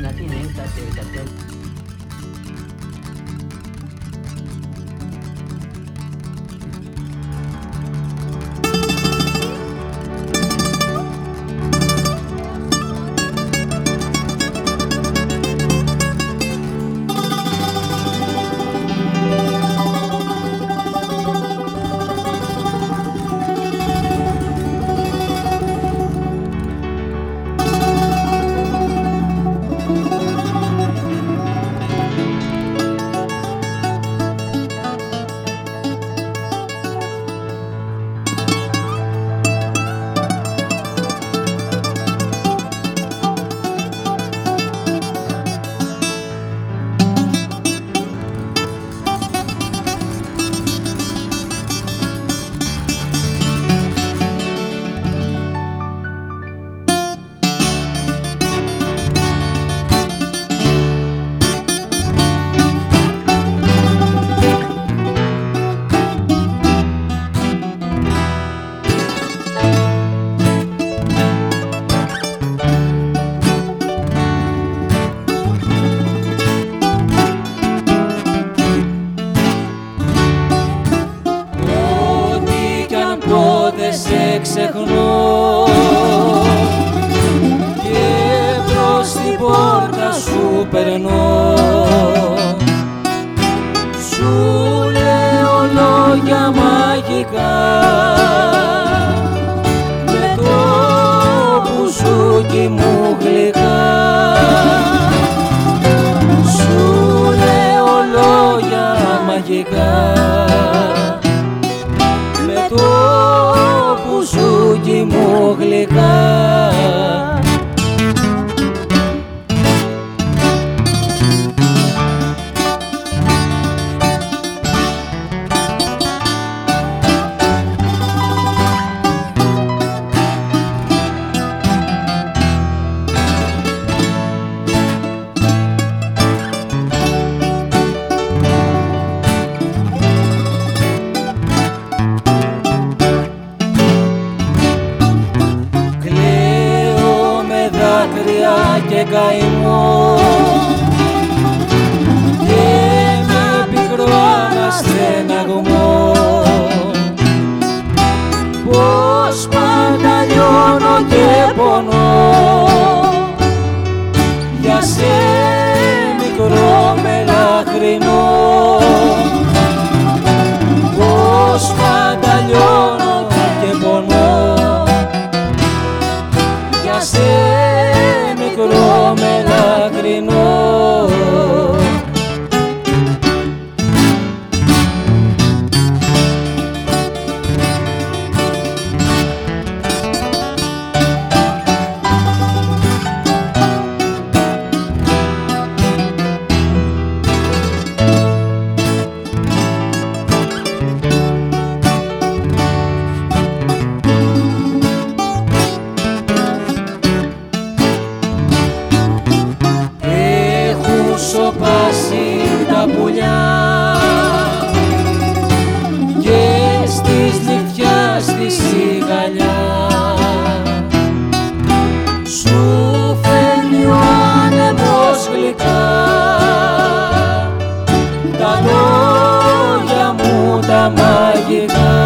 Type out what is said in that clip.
Nothing else that they can tell. Περνώ. Σου λέω λόγια μαγικά. Με το μπουζούκι μου γλυκά. Σου λέω λόγια μαγικά. Με το μπουζούκι μου γλυκά καημό. Και με πικρό αναστεναγμό πως πάντα λιώνω και πονώ. Για σε μικρό μελαχρινό. Πως πάντα τα λόγια μου τα μαγικά